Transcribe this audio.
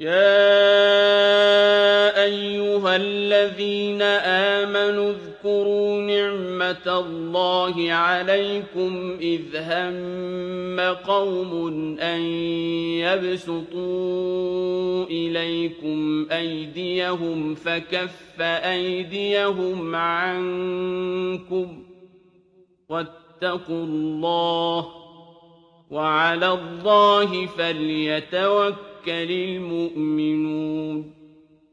يَا أَيُّهَا الَّذِينَ آمَنُوا اذْكُرُوا نِعْمَةَ اللَّهِ عَلَيْكُمْ إِذْ هَمَّ قَوْمٌ أَن يَبْسُطُوا إِلَيْكُمْ أَيْدِيَهُمْ فَكَفَّ أَيْدِيَهُمْ عَنكُمْ ۖ وَاتَّقُوا اللَّهَ ۚ وَعَلَى اللَّهِ فَلْيَتَوَكَّلِ الْمُؤْمِنُونَ